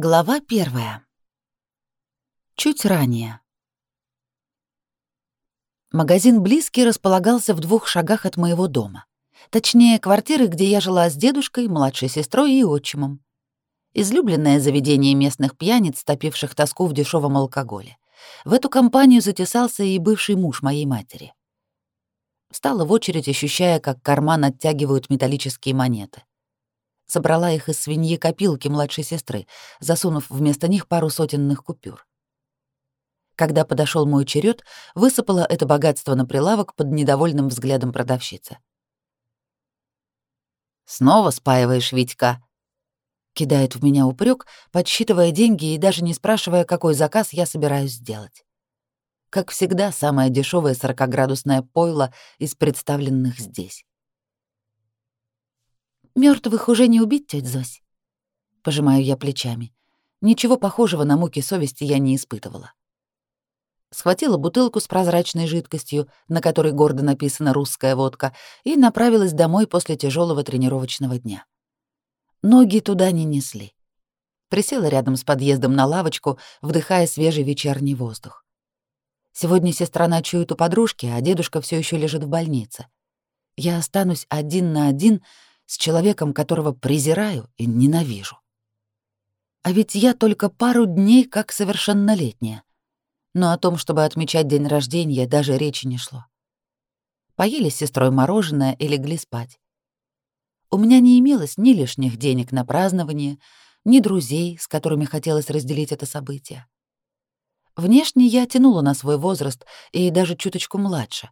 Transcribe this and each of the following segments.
Глава первая. Чуть ранее. Магазин «Близкий» располагался в двух шагах от моего дома. Точнее, квартиры, где я жила с дедушкой, младшей сестрой и отчимом. Излюбленное заведение местных пьяниц, топивших тоску в дешевом алкоголе. В эту компанию затесался и бывший муж моей матери. Встала в очередь, ощущая, как карман оттягивают металлические монеты. Собрала их из свиньи копилки младшей сестры, засунув вместо них пару сотенных купюр. Когда подошел мой черед, высыпала это богатство на прилавок под недовольным взглядом продавщицы. «Снова спаиваешь Витька?» Кидает в меня упрек, подсчитывая деньги и даже не спрашивая, какой заказ я собираюсь сделать. Как всегда, самое дешевое сорокоградусное пойло из представленных здесь. Мертвых уже не убить, тетя Зось. Пожимаю я плечами. Ничего похожего на муки совести я не испытывала. Схватила бутылку с прозрачной жидкостью, на которой гордо написана «русская водка», и направилась домой после тяжелого тренировочного дня. Ноги туда не несли. Присела рядом с подъездом на лавочку, вдыхая свежий вечерний воздух. Сегодня сестра ночует у подружки, а дедушка все еще лежит в больнице. Я останусь один на один с человеком, которого презираю и ненавижу. А ведь я только пару дней как совершеннолетняя. Но о том, чтобы отмечать день рождения, даже речи не шло. Поели с сестрой мороженое и легли спать. У меня не имелось ни лишних денег на празднование, ни друзей, с которыми хотелось разделить это событие. Внешне я тянула на свой возраст и даже чуточку младше,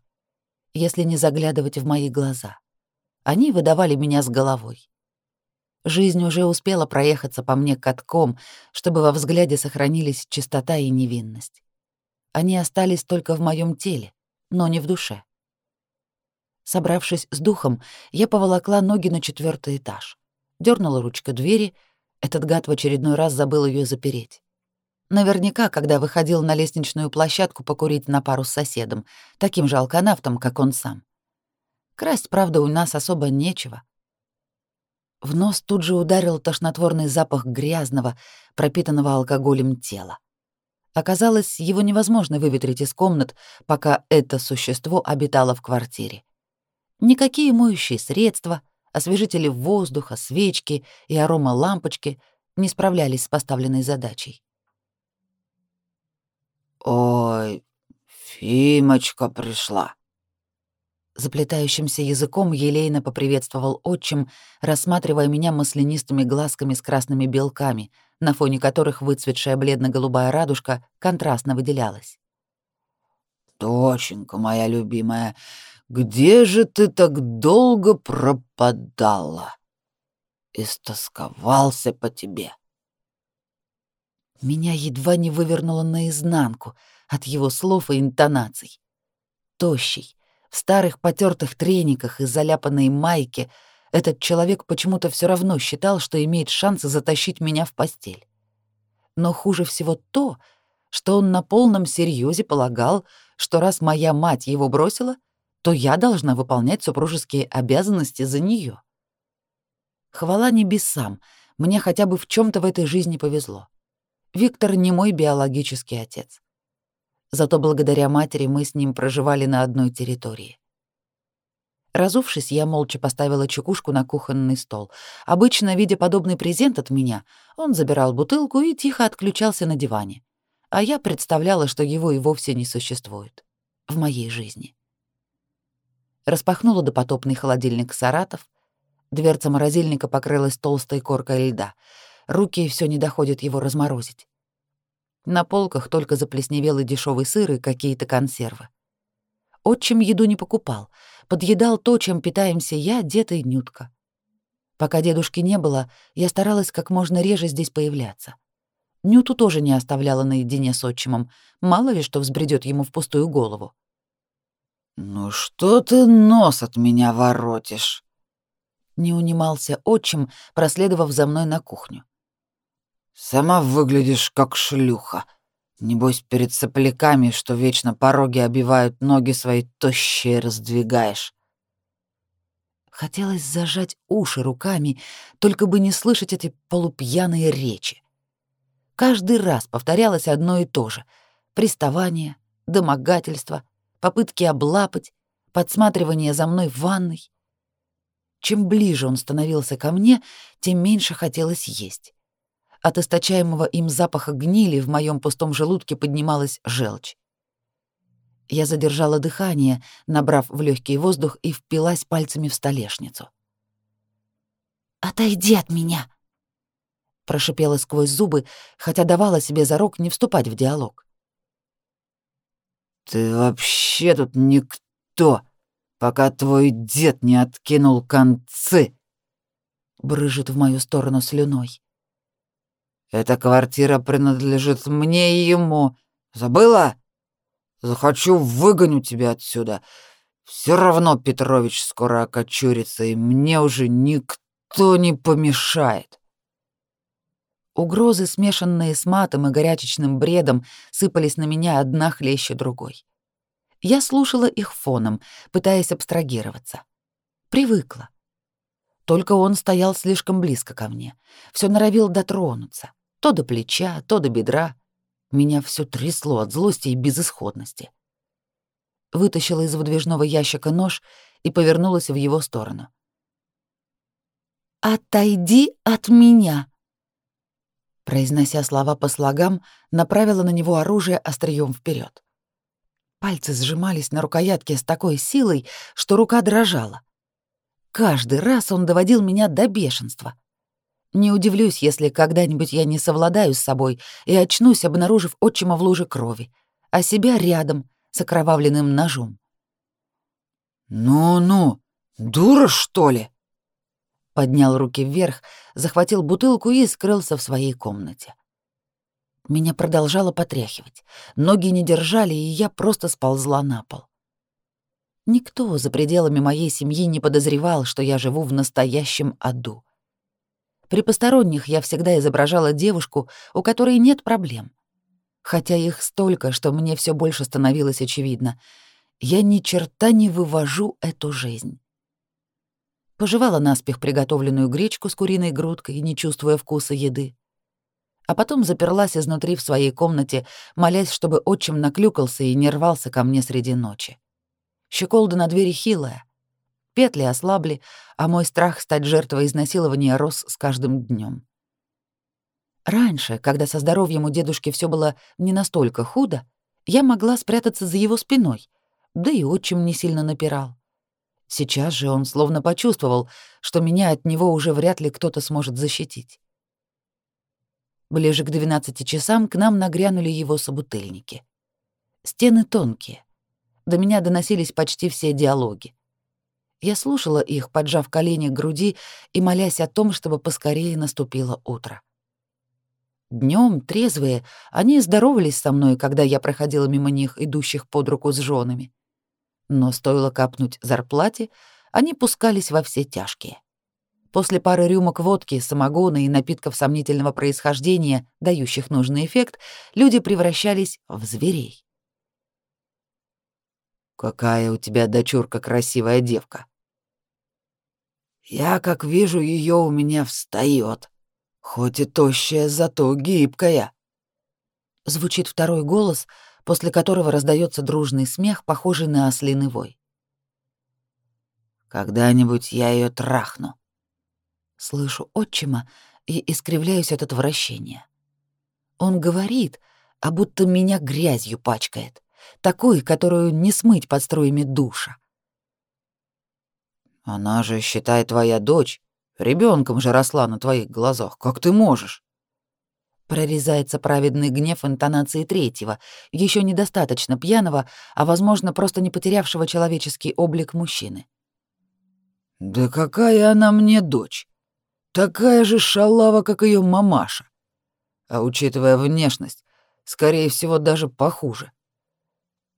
если не заглядывать в мои глаза. Они выдавали меня с головой. Жизнь уже успела проехаться по мне катком, чтобы во взгляде сохранились чистота и невинность. Они остались только в моем теле, но не в душе. Собравшись с духом, я поволокла ноги на четвертый этаж. дернула ручку двери, этот гад в очередной раз забыл ее запереть. Наверняка, когда выходил на лестничную площадку покурить на пару с соседом, таким же алканавтом, как он сам. Красть, правда, у нас особо нечего. В нос тут же ударил тошнотворный запах грязного, пропитанного алкоголем тела. Оказалось, его невозможно выветрить из комнат, пока это существо обитало в квартире. Никакие моющие средства, освежители воздуха, свечки и аромалампочки не справлялись с поставленной задачей. «Ой, Фимочка пришла», Заплетающимся языком елейно поприветствовал отчим, рассматривая меня маслянистыми глазками с красными белками, на фоне которых выцветшая бледно-голубая радужка контрастно выделялась. «Доченька моя любимая, где же ты так долго пропадала? Истосковался по тебе». Меня едва не вывернуло наизнанку от его слов и интонаций. Тощий, в старых потертых трениках и заляпанной майке этот человек почему-то все равно считал, что имеет шансы затащить меня в постель. Но хуже всего то, что он на полном серьезе полагал, что раз моя мать его бросила, то я должна выполнять супружеские обязанности за нее. Хвала небесам, мне хотя бы в чем то в этой жизни повезло. Виктор не мой биологический отец. Зато благодаря матери мы с ним проживали на одной территории. Разувшись, я молча поставила чекушку на кухонный стол. Обычно, видя подобный презент от меня, он забирал бутылку и тихо отключался на диване. А я представляла, что его и вовсе не существует. В моей жизни. Распахнула допотопный холодильник «Саратов». Дверца морозильника покрылась толстой коркой льда. Руки все не доходят его разморозить. На полках только заплесневелый дешевый сыр и какие-то консервы. Отчим еду не покупал, подъедал то, чем питаемся я, дед и Нютка. Пока дедушки не было, я старалась как можно реже здесь появляться. Нюту тоже не оставляла наедине с отчимом, мало ли что взбредет ему в пустую голову. «Ну что ты нос от меня воротишь?» Не унимался отчим, проследовав за мной на кухню. Сама выглядишь как шлюха. Небось, перед сопляками, что вечно пороги обивают, ноги свои тощие раздвигаешь. Хотелось зажать уши руками, только бы не слышать эти полупьяные речи. Каждый раз повторялось одно и то же — приставание, домогательство, попытки облапать, подсматривание за мной в ванной. Чем ближе он становился ко мне, тем меньше хотелось есть. От источаемого им запаха гнили в моем пустом желудке поднималась желчь. Я задержала дыхание, набрав в легкий воздух и впилась пальцами в столешницу. «Отойди от меня!» Прошипела сквозь зубы, хотя давала себе зарок не вступать в диалог. «Ты вообще тут никто, пока твой дед не откинул концы!» Брыжет в мою сторону слюной. «Эта квартира принадлежит мне и ему. Забыла?» Захочу, выгоню тебя отсюда. Все равно Петрович скоро окочурится, и мне уже никто не помешает. Угрозы, смешанные с матом и горячечным бредом, сыпались на меня одна хлеще другой. Я слушала их фоном, пытаясь абстрагироваться. Привыкла. Только он стоял слишком близко ко мне, все норовил дотронуться, то до плеча, то до бедра. Меня все трясло от злости и безысходности. Вытащила из выдвижного ящика нож и повернулась в его сторону. «Отойди от меня!» Произнося слова по слогам, направила на него оружие острием вперед. Пальцы сжимались на рукоятке с такой силой, что рука дрожала. Каждый раз он доводил меня до бешенства — не удивлюсь, если когда-нибудь я не совладаю с собой и очнусь, обнаружив отчима в луже крови, а себя рядом с окровавленным ножом. «Ну-ну, дура, что ли?» Поднял руки вверх, захватил бутылку и скрылся в своей комнате. Меня продолжало потряхивать. Ноги не держали, и я просто сползла на пол. Никто за пределами моей семьи не подозревал, что я живу в настоящем аду. При посторонних я всегда изображала девушку, у которой нет проблем. Хотя их столько, что мне все больше становилось очевидно. Я ни черта не вывожу эту жизнь. Пожевала наспех приготовленную гречку с куриной грудкой, не чувствуя вкуса еды. А потом заперлась изнутри в своей комнате, молясь, чтобы отчим наклюкался и не рвался ко мне среди ночи. Щеколда на двери хилая, Петли ослабли, а мой страх стать жертвой изнасилования рос с каждым днем. Раньше, когда со здоровьем у дедушки все было не настолько худо, я могла спрятаться за его спиной, да и отчим не сильно напирал. Сейчас же он словно почувствовал, что меня от него уже вряд ли кто-то сможет защитить. Ближе к 12 часам к нам нагрянули его собутыльники. Стены тонкие. До меня доносились почти все диалоги. Я слушала их, поджав колени к груди и молясь о том, чтобы поскорее наступило утро. Днем, трезвые, они здоровались со мной, когда я проходила мимо них, идущих под руку с женами. Но стоило капнуть зарплате, они пускались во все тяжкие. После пары рюмок водки, самогона и напитков сомнительного происхождения, дающих нужный эффект, люди превращались в зверей. Какая у тебя дочурка красивая девка. Я, как вижу, ее у меня встает, хоть и тощая, зато гибкая. Звучит второй голос, после которого раздается дружный смех, похожий на ослиный вой. Когда-нибудь я ее трахну. Слышу отчима и искривляюсь от отвращения. Он говорит, а будто меня грязью пачкает такой, которую не смыть под струями душа. Она же, считай, твоя дочь. Ребенком же росла на твоих глазах. Как ты можешь? Прорезается праведный гнев интонации третьего, еще недостаточно пьяного, а, возможно, просто не потерявшего человеческий облик мужчины. Да какая она мне дочь? Такая же шалава, как ее мамаша. А учитывая внешность, скорее всего, даже похуже.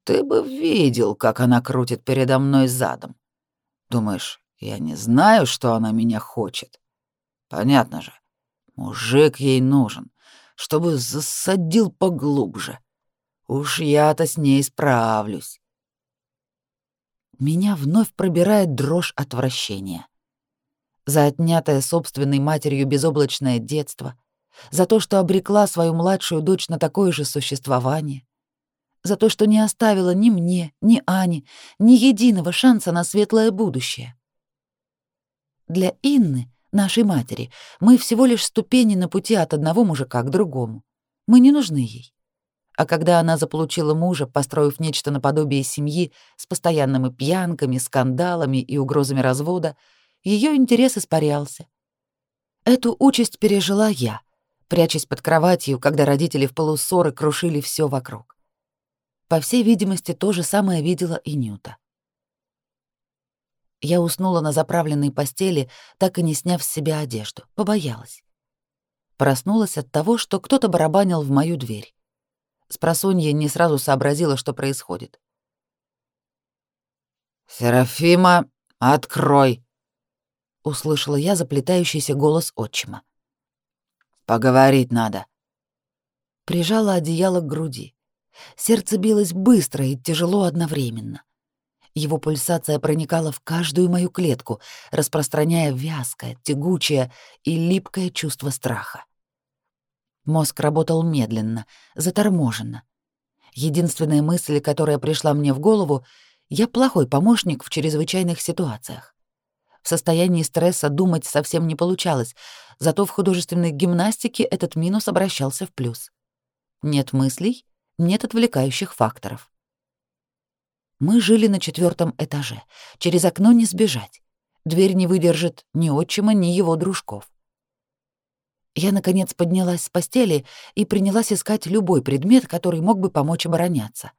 Ты бы видел, как она крутит передо мной задом. Думаешь, я не знаю, что она меня хочет? Понятно же. Мужик ей нужен, чтобы засадил поглубже. Уж я-то с ней справлюсь. Меня вновь пробирает дрожь отвращения. За отнятое собственной матерью безоблачное детство, За то, что обрекла свою младшую дочь на такое же существование? За то, что не оставила ни мне, ни Ане, ни единого шанса на светлое будущее? Для Инны, нашей матери, мы всего лишь ступени на пути от одного мужика к другому. Мы не нужны ей. А когда она заполучила мужа, построив нечто наподобие семьи с постоянными пьянками, скандалами и угрозами развода, ее интерес испарялся. Эту участь пережила я, прячась под кроватью, когда родители в полуссоры крушили все вокруг. По всей видимости, то же самое видела и Нюта. Я уснула на заправленной постели, так и не сняв с себя одежду, побоялась. Проснулась от того, что кто-то барабанил в мою дверь. Спросонья не сразу сообразила, что происходит. «Серафима, открой!» — услышала я заплетающийся голос отчима. «Поговорить надо». Прижала одеяло к груди. Сердце билось быстро и тяжело одновременно. Его пульсация проникала в каждую мою клетку, распространяя вязкое, тягучее и липкое чувство страха. Мозг работал медленно, заторможенно. Единственная мысль, которая пришла мне в голову, я плохой помощник в чрезвычайных ситуациях. В состоянии стресса думать совсем не получалось, зато в художественной гимнастике этот минус обращался в плюс. Нет мыслей, нет отвлекающих факторов. Мы жили на четвертом этаже. Через окно не сбежать. Дверь не выдержит ни отчима, ни его дружков. Я, наконец, поднялась с постели и принялась искать любой предмет, который мог бы помочь обороняться.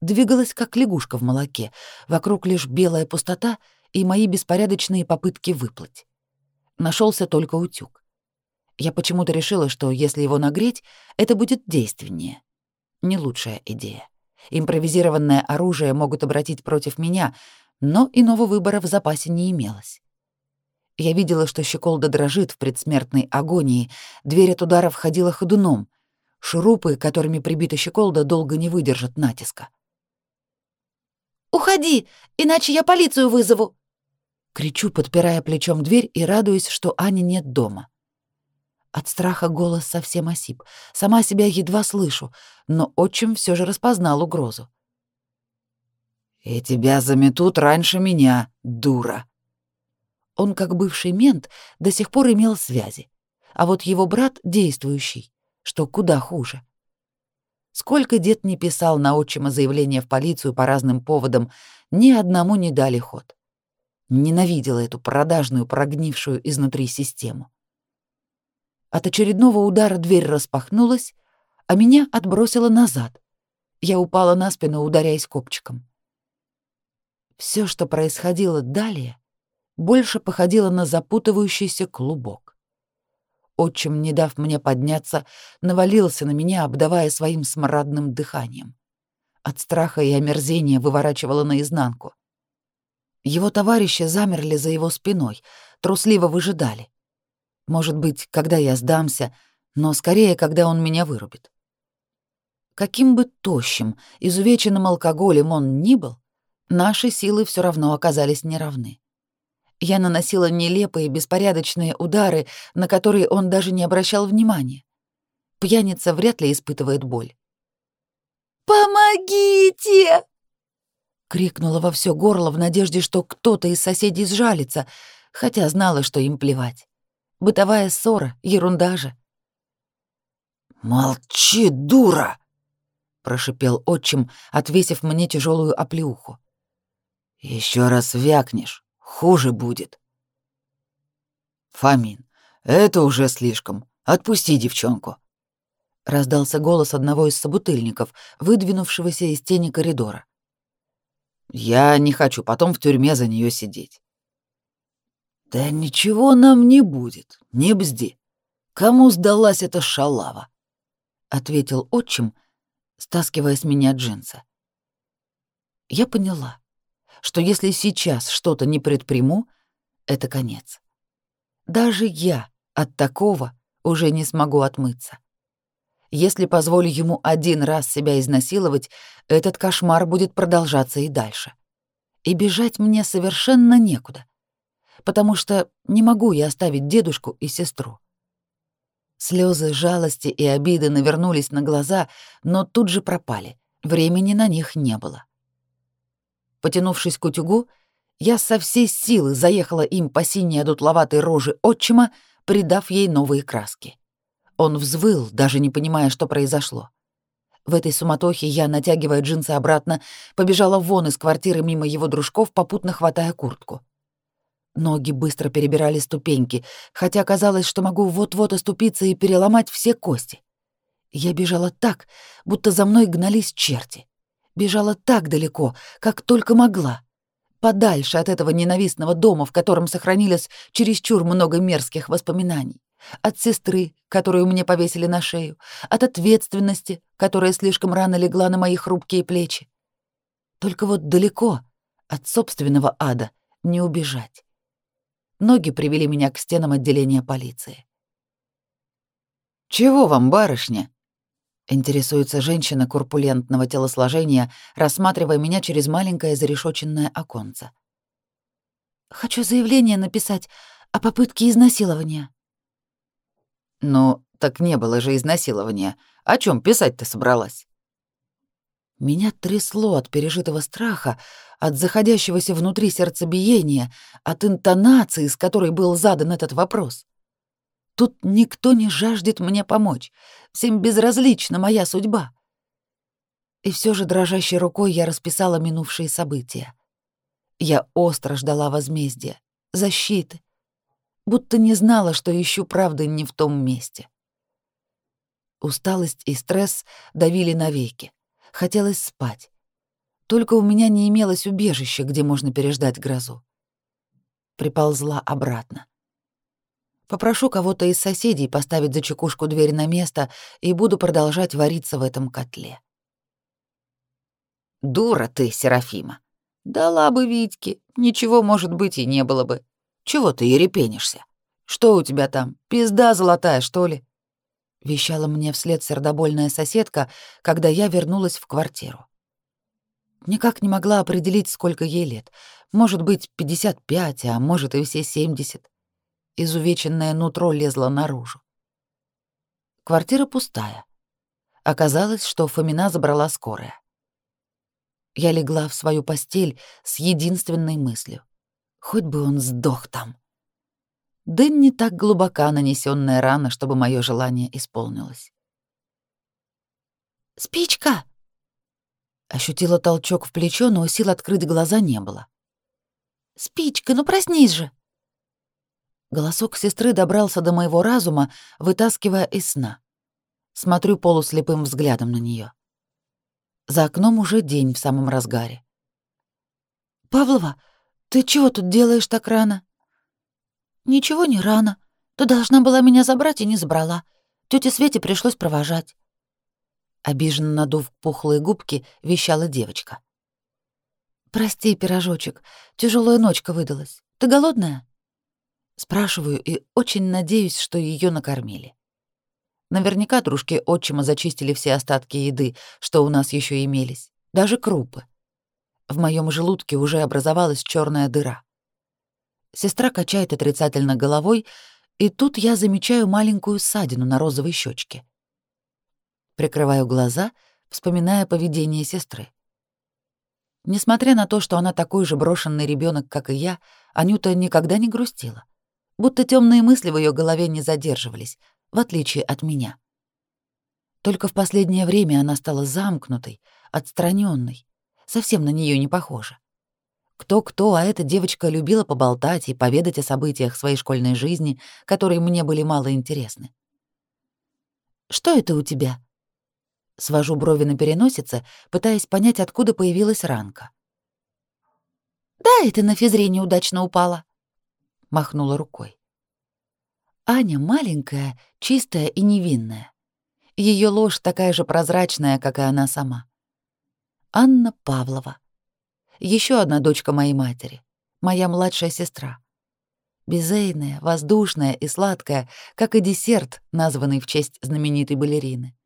Двигалась, как лягушка в молоке, вокруг лишь белая пустота и мои беспорядочные попытки выплыть. Нашелся только утюг. Я почему-то решила, что если его нагреть, это будет действеннее. Не лучшая идея. Импровизированное оружие могут обратить против меня, но иного выбора в запасе не имелось. Я видела, что щеколда дрожит в предсмертной агонии, дверь от удара входила ходуном. Шурупы, которыми прибита щеколда, долго не выдержат натиска. «Уходи, иначе я полицию вызову!» Кричу, подпирая плечом дверь и радуюсь, что Ани нет дома. От страха голос совсем осип. Сама себя едва слышу, но отчим все же распознал угрозу. «И тебя заметут раньше меня, дура!» Он, как бывший мент, до сих пор имел связи, а вот его брат действующий, что куда хуже. Сколько дед не писал на отчима заявление в полицию по разным поводам, ни одному не дали ход. Ненавидела эту продажную, прогнившую изнутри систему. От очередного удара дверь распахнулась, а меня отбросило назад. Я упала на спину, ударяясь копчиком. Все, что происходило далее, больше походила на запутывающийся клубок. Отчим, не дав мне подняться, навалился на меня, обдавая своим смрадным дыханием. От страха и омерзения выворачивало наизнанку. Его товарищи замерли за его спиной, трусливо выжидали. Может быть, когда я сдамся, но скорее, когда он меня вырубит. Каким бы тощим, изувеченным алкоголем он ни был, наши силы все равно оказались неравны. Я наносила нелепые, беспорядочные удары, на которые он даже не обращал внимания. Пьяница вряд ли испытывает боль. «Помогите!» Крикнула во все горло в надежде, что кто-то из соседей сжалится, хотя знала, что им плевать. Бытовая ссора, ерунда же. «Молчи, дура!» — прошипел отчим, отвесив мне тяжелую оплеуху. Еще раз вякнешь, Хуже будет. Фамин, это уже слишком. Отпусти девчонку. Раздался голос одного из собутыльников, выдвинувшегося из тени коридора. Я не хочу потом в тюрьме за нее сидеть. Да ничего нам не будет, не бзди. Кому сдалась эта шалава? ответил отчим, стаскивая с меня джинсы. Я поняла что если сейчас что-то не предприму, это конец. Даже я от такого уже не смогу отмыться. Если позволю ему один раз себя изнасиловать, этот кошмар будет продолжаться и дальше. И бежать мне совершенно некуда, потому что не могу я оставить дедушку и сестру. Слезы жалости и обиды навернулись на глаза, но тут же пропали. Времени на них не было. Потянувшись к утюгу, я со всей силы заехала им по синей одутловатой роже отчима, придав ей новые краски. Он взвыл, даже не понимая, что произошло. В этой суматохе я, натягивая джинсы обратно, побежала вон из квартиры мимо его дружков, попутно хватая куртку. Ноги быстро перебирали ступеньки, хотя казалось, что могу вот-вот оступиться и переломать все кости. Я бежала так, будто за мной гнались черти. Бежала так далеко, как только могла. Подальше от этого ненавистного дома, в котором сохранилось чересчур много мерзких воспоминаний от сестры, которую мне повесили на шею, от ответственности, которая слишком рано легла на мои хрупкие плечи. Только вот далеко от собственного ада не убежать. Ноги привели меня к стенам отделения полиции. «Чего вам, барышня?» — интересуется женщина курпулентного телосложения, рассматривая меня через маленькое зарешоченное оконце. «Хочу заявление написать о попытке изнасилования», ну, так не было же изнасилования. О чем писать-то собралась? Меня трясло от пережитого страха, от заходящегося внутри сердцебиения, от интонации, с которой был задан этот вопрос. Тут никто не жаждет мне помочь, всем безразлична моя судьба. И все же дрожащей рукой я расписала минувшие события. Я остро ждала возмездия, защиты, будто не знала, что ищу правды не в том месте. Усталость и стресс давили навеки. Хотелось спать. Только у меня не имелось убежища, где можно переждать грозу. Приползла обратно. Попрошу кого-то из соседей поставить за чекушку дверь на место и буду продолжать вариться в этом котле. Дура ты, Серафима. Дала бы Витьке, ничего, может быть, и не было бы. Чего ты ерепенишься? Что у тебя там, пизда золотая, что ли?» Вещала мне вслед сердобольная соседка, когда я вернулась в квартиру. Никак не могла определить, сколько ей лет. Может быть, 55, а может и все 70. Изувеченное нутро лезло наружу. Квартира пустая. Оказалось, что Фомина забрала скорая. Я легла в свою постель с единственной мыслью. Хоть бы он сдох там. Да не так глубока нанесенная рана, чтобы мое желание исполнилось. «Спичка!» Ощутила толчок в плечо, но сил открыть глаза не было. «Спичка, ну проснись же!» Голосок сестры добрался до моего разума, вытаскивая из сна. Смотрю полуслепым взглядом на нее. За окном уже день в самом разгаре. «Павлова, ты чего тут делаешь так рано?» «Ничего не рано. Ты должна была меня забрать и не забрала. Тёте Свете пришлось провожать». Обиженно надув пухлые губки, вещала девочка. «Прости, пирожочек, тяжелая ночка выдалась. Ты голодная?» Спрашиваю и очень надеюсь, что ее накормили. Наверняка дружки отчима зачистили все остатки еды, что у нас еще имелись, даже крупы. В моем желудке уже образовалась черная дыра. Сестра качает отрицательно головой, и тут я замечаю маленькую ссадину на розовой щечке. Прикрываю глаза, вспоминая поведение сестры. Несмотря на то, что она такой же брошенный ребенок, как и я, Анюта никогда не грустила. Будто темные мысли в ее голове не задерживались, в отличие от меня. Только в последнее время она стала замкнутой, отстраненной, совсем на нее не похожа. Кто-кто, а эта девочка любила поболтать и поведать о событиях своей школьной жизни, которые мне были мало интересны. «Что это у тебя?» Свожу брови на переносице, пытаясь понять, откуда появилась ранка. «Да, это на физре неудачно упала», — махнула рукой. Аня маленькая, чистая и невинная. Ее ложь такая же прозрачная, как и она сама. Анна Павлова еще одна дочка моей матери, моя младшая сестра. Безейная, воздушная и сладкая, как и десерт, названный в честь знаменитой балерины.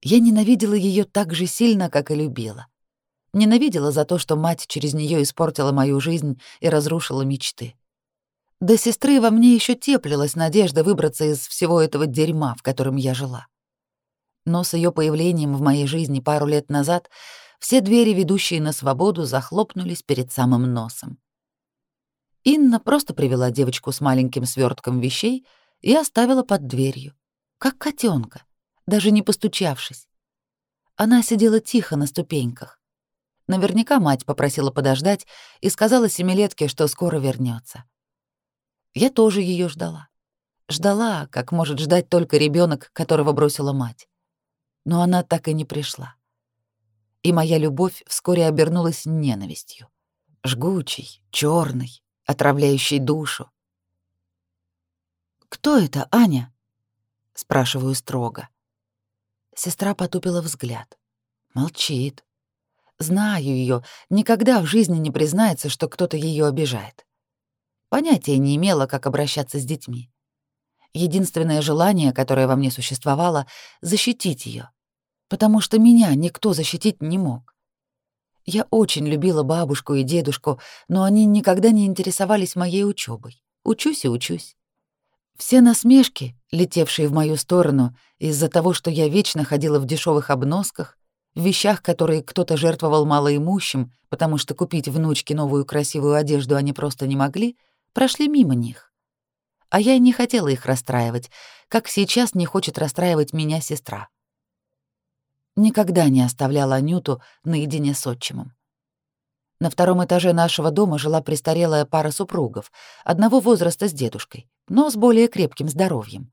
Я ненавидела ее так же сильно, как и любила. Ненавидела за то, что мать через нее испортила мою жизнь и разрушила мечты. До сестры во мне еще теплилась надежда выбраться из всего этого дерьма, в котором я жила. Но с ее появлением в моей жизни пару лет назад все двери, ведущие на свободу, захлопнулись перед самым носом. Инна просто привела девочку с маленьким свертком вещей и оставила под дверью, как котенка, даже не постучавшись. Она сидела тихо на ступеньках. Наверняка мать попросила подождать и сказала семилетке, что скоро вернется. Я тоже ее ждала. Ждала, как может ждать только ребенок, которого бросила мать. Но она так и не пришла. И моя любовь вскоре обернулась ненавистью. Жгучей, черной, отравляющей душу. «Кто это, Аня?» — спрашиваю строго. Сестра потупила взгляд. Молчит. Знаю ее, никогда в жизни не признается, что кто-то ее обижает. Понятия не имела, как обращаться с детьми. Единственное желание, которое во мне существовало — защитить ее, потому что меня никто защитить не мог. Я очень любила бабушку и дедушку, но они никогда не интересовались моей учебой. Учусь и учусь. Все насмешки, летевшие в мою сторону из-за того, что я вечно ходила в дешевых обносках, в вещах, которые кто-то жертвовал малоимущим, потому что купить внучке новую красивую одежду они просто не могли, прошли мимо них. А я не хотела их расстраивать, как сейчас не хочет расстраивать меня сестра никогда не оставляла Анюту наедине с отчимом. На втором этаже нашего дома жила престарелая пара супругов, одного возраста с дедушкой, но с более крепким здоровьем.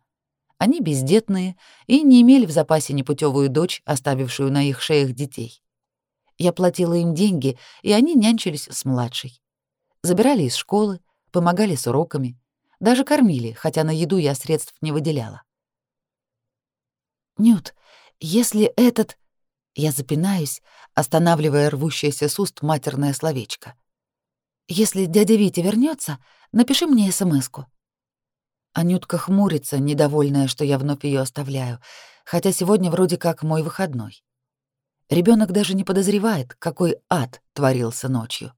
Они бездетные и не имели в запасе непутевую дочь, оставившую на их шеях детей. Я платила им деньги, и они нянчились с младшей. Забирали из школы, помогали с уроками, даже кормили, хотя на еду я средств не выделяла. «Нют, если этот... Я запинаюсь, останавливая рвущееся с уст матерное словечко. Если дядя Витя вернется, напиши мне СМСку. Анютка хмурится, недовольная, что я вновь ее оставляю, хотя сегодня вроде как мой выходной. Ребенок даже не подозревает, какой ад творился ночью.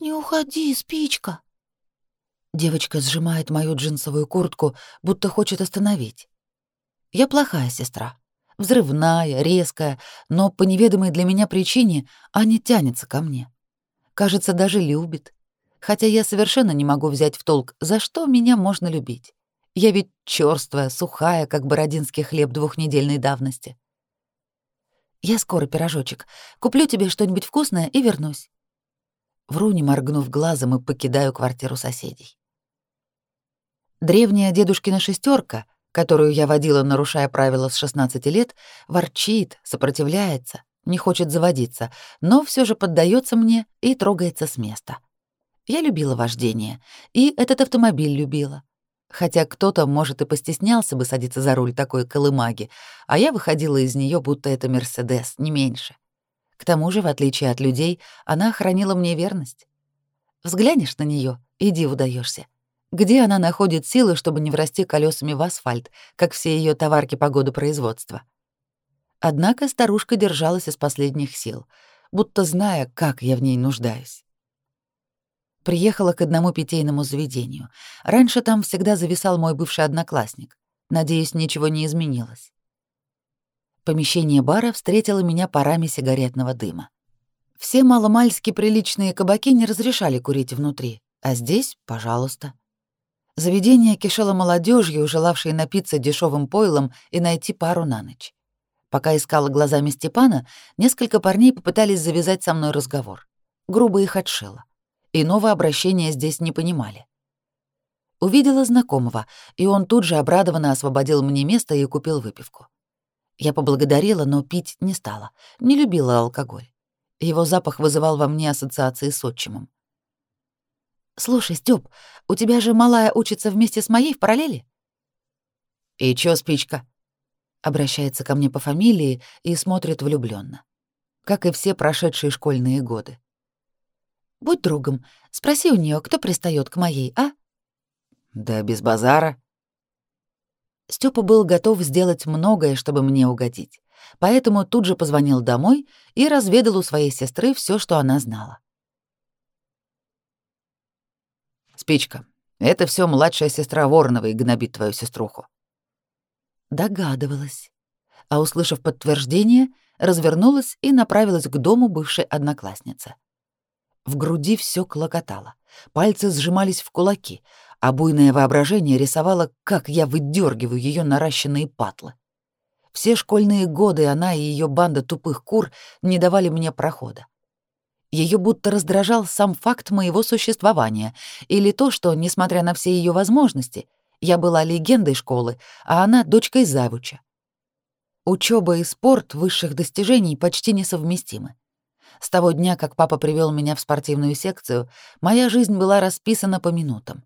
«Не уходи, спичка!» Девочка сжимает мою джинсовую куртку, будто хочет остановить. Я плохая сестра. Взрывная, резкая, но по неведомой для меня причине Аня тянется ко мне. Кажется, даже любит. Хотя я совершенно не могу взять в толк, за что меня можно любить. Я ведь чёрствая, сухая, как бородинский хлеб двухнедельной давности. Я скоро, пирожочек. Куплю тебе что-нибудь вкусное и вернусь. Вру, не моргнув глазом, и покидаю квартиру соседей. Древняя дедушкина шестерка — которую я водила, нарушая правила с 16 лет, ворчит, сопротивляется, не хочет заводиться, но все же поддается мне и трогается с места. Я любила вождение, и этот автомобиль любила. Хотя кто-то, может, и постеснялся бы садиться за руль такой колымаги, а я выходила из нее, будто это Мерседес, не меньше. К тому же, в отличие от людей, она хранила мне верность. Взглянешь на нее, иди удаешься. Где она находит силы, чтобы не врасти колесами в асфальт, как все ее товарки по году производства? Однако старушка держалась из последних сил, будто зная, как я в ней нуждаюсь. Приехала к одному питейному заведению. Раньше там всегда зависал мой бывший одноклассник. Надеюсь, ничего не изменилось. Помещение бара встретило меня парами сигаретного дыма. Все маломальски приличные кабаки не разрешали курить внутри, а здесь — пожалуйста. Заведение кишело молодежью, желавшей напиться дешевым пойлом и найти пару на ночь. Пока искала глазами Степана, несколько парней попытались завязать со мной разговор. Грубо их отшила. Иного обращения здесь не понимали. Увидела знакомого, и он тут же обрадованно освободил мне место и купил выпивку. Я поблагодарила, но пить не стала. Не любила алкоголь. Его запах вызывал во мне ассоциации с отчимом. «Слушай, Стёп, у тебя же малая учится вместе с моей в параллели?» «И чё, спичка?» Обращается ко мне по фамилии и смотрит влюблённо, как и все прошедшие школьные годы. «Будь другом, спроси у неё, кто пристаёт к моей, а?» «Да без базара». Стёпа был готов сделать многое, чтобы мне угодить, поэтому тут же позвонил домой и разведал у своей сестры всё, что она знала. Спичка, это все младшая сестра Вороновой гнобит твою сеструху. Догадывалась. А услышав подтверждение, развернулась и направилась к дому бывшей одноклассницы. В груди все клокотало, пальцы сжимались в кулаки, а буйное воображение рисовало, как я выдергиваю ее наращенные патлы. Все школьные годы она и ее банда тупых кур не давали мне прохода. Ее будто раздражал сам факт моего существования или то, что, несмотря на все ее возможности, я была легендой школы, а она — дочкой завуча. Учеба и спорт высших достижений почти несовместимы. С того дня, как папа привел меня в спортивную секцию, моя жизнь была расписана по минутам.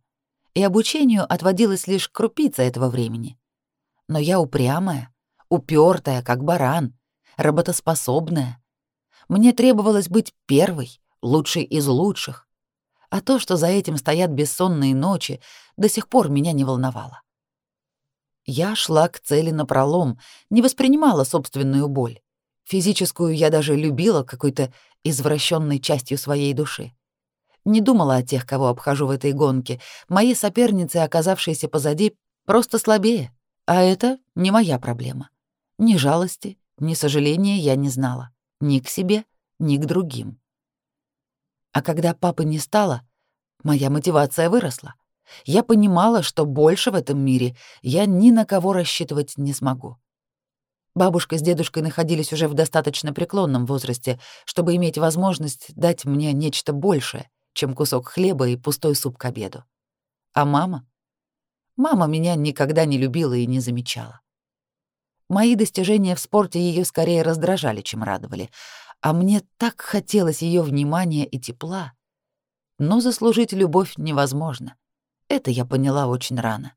И обучению отводилась лишь крупица этого времени. Но я упрямая, упертая, как баран, работоспособная. Мне требовалось быть первой, лучшей из лучших. А то, что за этим стоят бессонные ночи, до сих пор меня не волновало. Я шла к цели напролом, не воспринимала собственную боль. Физическую я даже любила какой-то извращенной частью своей души. Не думала о тех, кого обхожу в этой гонке. Мои соперницы, оказавшиеся позади, просто слабее. А это не моя проблема. Ни жалости, ни сожаления я не знала. Ни к себе, ни к другим. А когда папы не стало, моя мотивация выросла. Я понимала, что больше в этом мире я ни на кого рассчитывать не смогу. Бабушка с дедушкой находились уже в достаточно преклонном возрасте, чтобы иметь возможность дать мне нечто большее, чем кусок хлеба и пустой суп к обеду. А мама? Мама меня никогда не любила и не замечала. Мои достижения в спорте ее скорее раздражали, чем радовали, а мне так хотелось ее внимания и тепла. Но заслужить любовь невозможно. Это я поняла очень рано.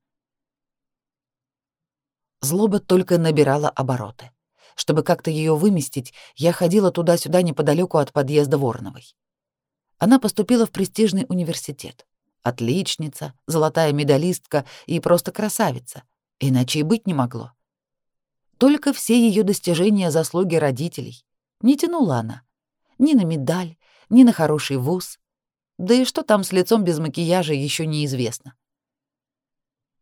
Злоба только набирала обороты. Чтобы как-то ее выместить, я ходила туда-сюда неподалеку от подъезда Вороновой. Она поступила в престижный университет. Отличница, золотая медалистка и просто красавица. Иначе и быть не могло. Только все ее достижения заслуги родителей. Не тянула она. Ни на медаль, ни на хороший вуз. Да и что там с лицом без макияжа еще неизвестно.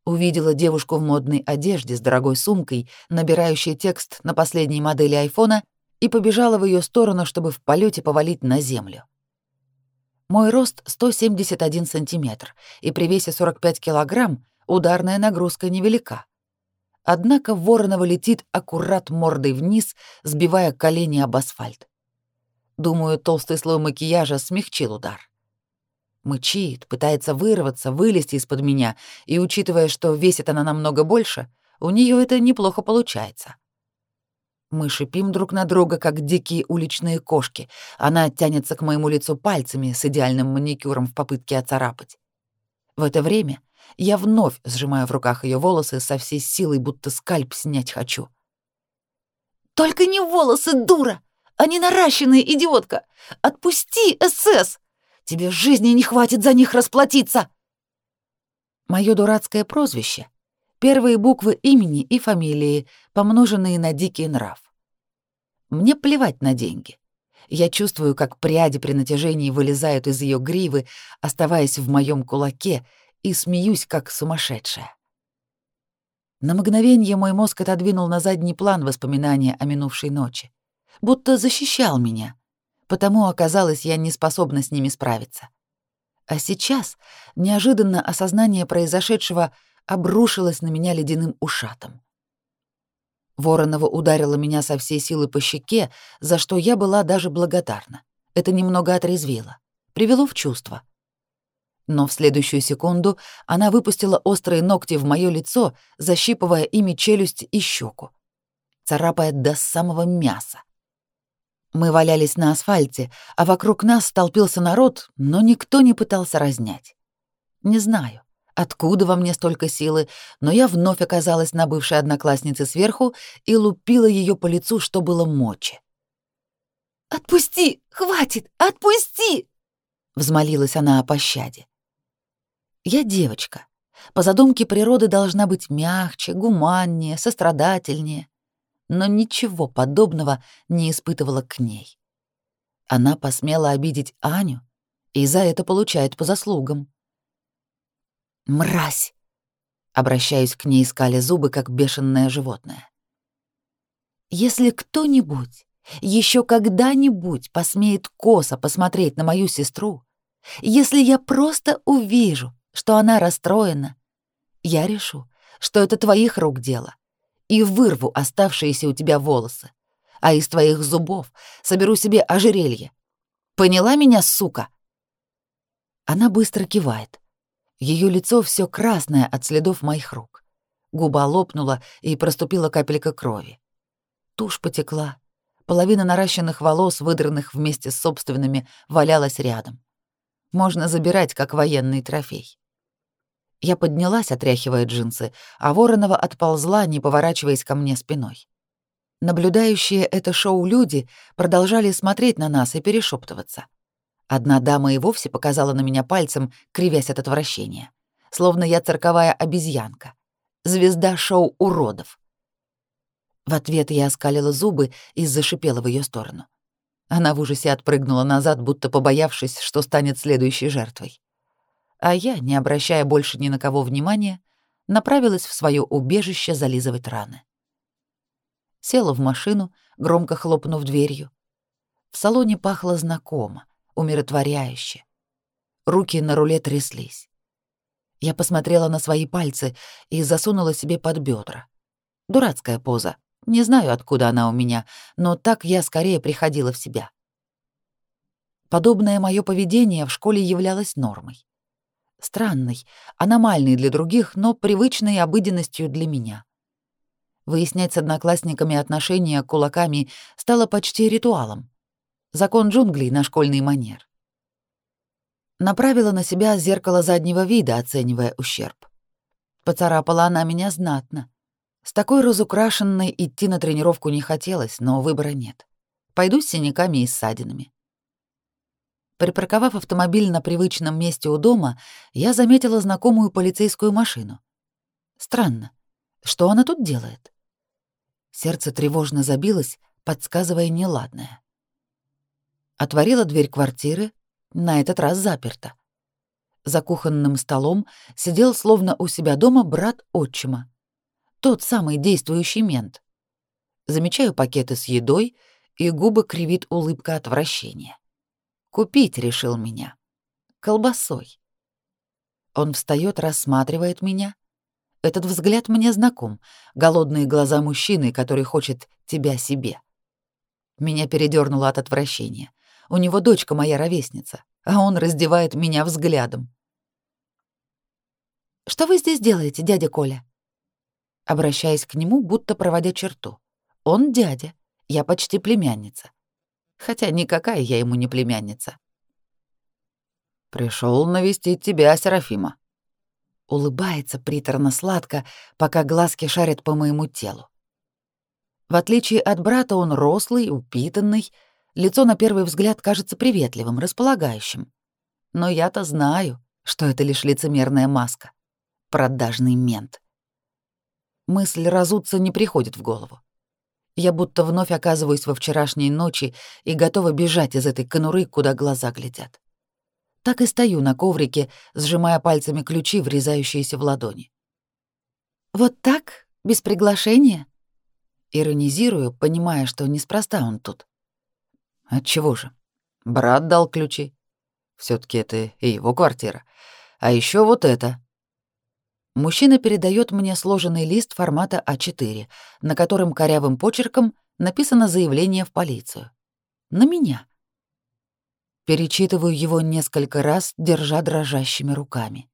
Увидела девушку в модной одежде с дорогой сумкой, набирающей текст на последней модели айфона, и побежала в ее сторону, чтобы в полете повалить на землю. Мой рост 171 сантиметр, и при весе 45 килограмм ударная нагрузка невелика. Однако Воронова летит аккурат мордой вниз, сбивая колени об асфальт. Думаю, толстый слой макияжа смягчил удар. Мычит, пытается вырваться, вылезти из-под меня, и, учитывая, что весит она намного больше, у нее это неплохо получается. Мы шипим друг на друга, как дикие уличные кошки. Она тянется к моему лицу пальцами с идеальным маникюром в попытке оцарапать. В это время я вновь сжимаю в руках ее волосы со всей силой, будто скальп снять хочу. «Только не волосы, дура! Они наращенные, идиотка! Отпусти, СС! Тебе жизни не хватит за них расплатиться!» Мое дурацкое прозвище — первые буквы имени и фамилии, помноженные на дикий нрав. Мне плевать на деньги. Я чувствую, как пряди при натяжении вылезают из ее гривы, оставаясь в моем кулаке, и смеюсь, как сумасшедшая. На мгновение мой мозг отодвинул на задний план воспоминания о минувшей ночи, будто защищал меня, потому оказалось, я не способна с ними справиться. А сейчас неожиданно осознание произошедшего обрушилось на меня ледяным ушатом. Воронова ударила меня со всей силы по щеке, за что я была даже благодарна. Это немного отрезвило, привело в чувство — но в следующую секунду она выпустила острые ногти в моё лицо, защипывая ими челюсть и щеку, царапая до самого мяса. Мы валялись на асфальте, а вокруг нас столпился народ, но никто не пытался разнять. Не знаю, откуда во мне столько силы, но я вновь оказалась на бывшей однокласснице сверху и лупила ее по лицу, что было мочи. «Отпусти! Хватит! Отпусти!» — взмолилась она о пощаде. Я девочка. По задумке природы должна быть мягче, гуманнее, сострадательнее. Но ничего подобного не испытывала к ней. Она посмела обидеть Аню и за это получает по заслугам. Мразь! Обращаюсь к ней, скаля зубы, как бешеное животное. Если кто-нибудь еще когда-нибудь посмеет косо посмотреть на мою сестру, если я просто увижу, что она расстроена, я решу, что это твоих рук дело, и вырву оставшиеся у тебя волосы, а из твоих зубов соберу себе ожерелье. Поняла меня, сука? Она быстро кивает. Ее лицо все красное от следов моих рук. Губа лопнула и проступила капелька крови. Тушь потекла. Половина наращенных волос, выдранных вместе с собственными, валялась рядом. Можно забирать, как военный трофей. Я поднялась, отряхивая джинсы, а Воронова отползла, не поворачиваясь ко мне спиной. Наблюдающие это шоу люди продолжали смотреть на нас и перешептываться. Одна дама и вовсе показала на меня пальцем, кривясь от отвращения, словно я цирковая обезьянка, звезда шоу уродов. В ответ я оскалила зубы и зашипела в ее сторону. Она в ужасе отпрыгнула назад, будто побоявшись, что станет следующей жертвой. А я, не обращая больше ни на кого внимания, направилась в свое убежище зализывать раны. Села в машину, громко хлопнув дверью. В салоне пахло знакомо, умиротворяюще. Руки на руле тряслись. Я посмотрела на свои пальцы и засунула себе под бедра. Дурацкая поза, не знаю, откуда она у меня, но так я скорее приходила в себя. Подобное мое поведение в школе являлось нормой. Странной, аномальной для других, но привычной обыденностью для меня. Выяснять с одноклассниками отношения кулаками стало почти ритуалом. Закон джунглей на школьный манер. Направила на себя зеркало заднего вида, оценивая ущерб. Поцарапала она меня знатно. С такой разукрашенной идти на тренировку не хотелось, но выбора нет. Пойду с синяками и ссадинами. Припарковав автомобиль на привычном месте у дома, я заметила знакомую полицейскую машину. Странно, что она тут делает? Сердце тревожно забилось, подсказывая неладное. Отворила дверь квартиры, на этот раз заперта. За кухонным столом сидел словно у себя дома брат отчима. Тот самый действующий мент. Замечаю пакеты с едой, и губы кривит улыбка отвращения. Купить решил меня. Колбасой. Он встает, рассматривает меня. Этот взгляд мне знаком. Голодные глаза мужчины, который хочет тебя себе. Меня передернуло от отвращения. У него дочка моя ровесница, а он раздевает меня взглядом. «Что вы здесь делаете, дядя Коля?» обращаясь к нему, будто проводя черту. Он дядя, я почти племянница. Хотя никакая я ему не племянница. Пришел навестить тебя, Серафима. Улыбается приторно-сладко, пока глазки шарят по моему телу. В отличие от брата, он рослый, упитанный, лицо на первый взгляд кажется приветливым, располагающим. Но я-то знаю, что это лишь лицемерная маска. Продажный мент. Мысль разуться не приходит в голову. Я будто вновь оказываюсь во вчерашней ночи и готова бежать из этой конуры, куда глаза глядят. Так и стою на коврике, сжимая пальцами ключи, врезающиеся в ладони. «Вот так? Без приглашения?» Иронизирую, понимая, что неспроста он тут. Отчего же? Брат дал ключи. все таки это и его квартира. А еще вот это. Мужчина передает мне сложенный лист формата А4, на котором корявым почерком написано заявление в полицию. На меня. Перечитываю его несколько раз, держа дрожащими руками.